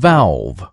valve.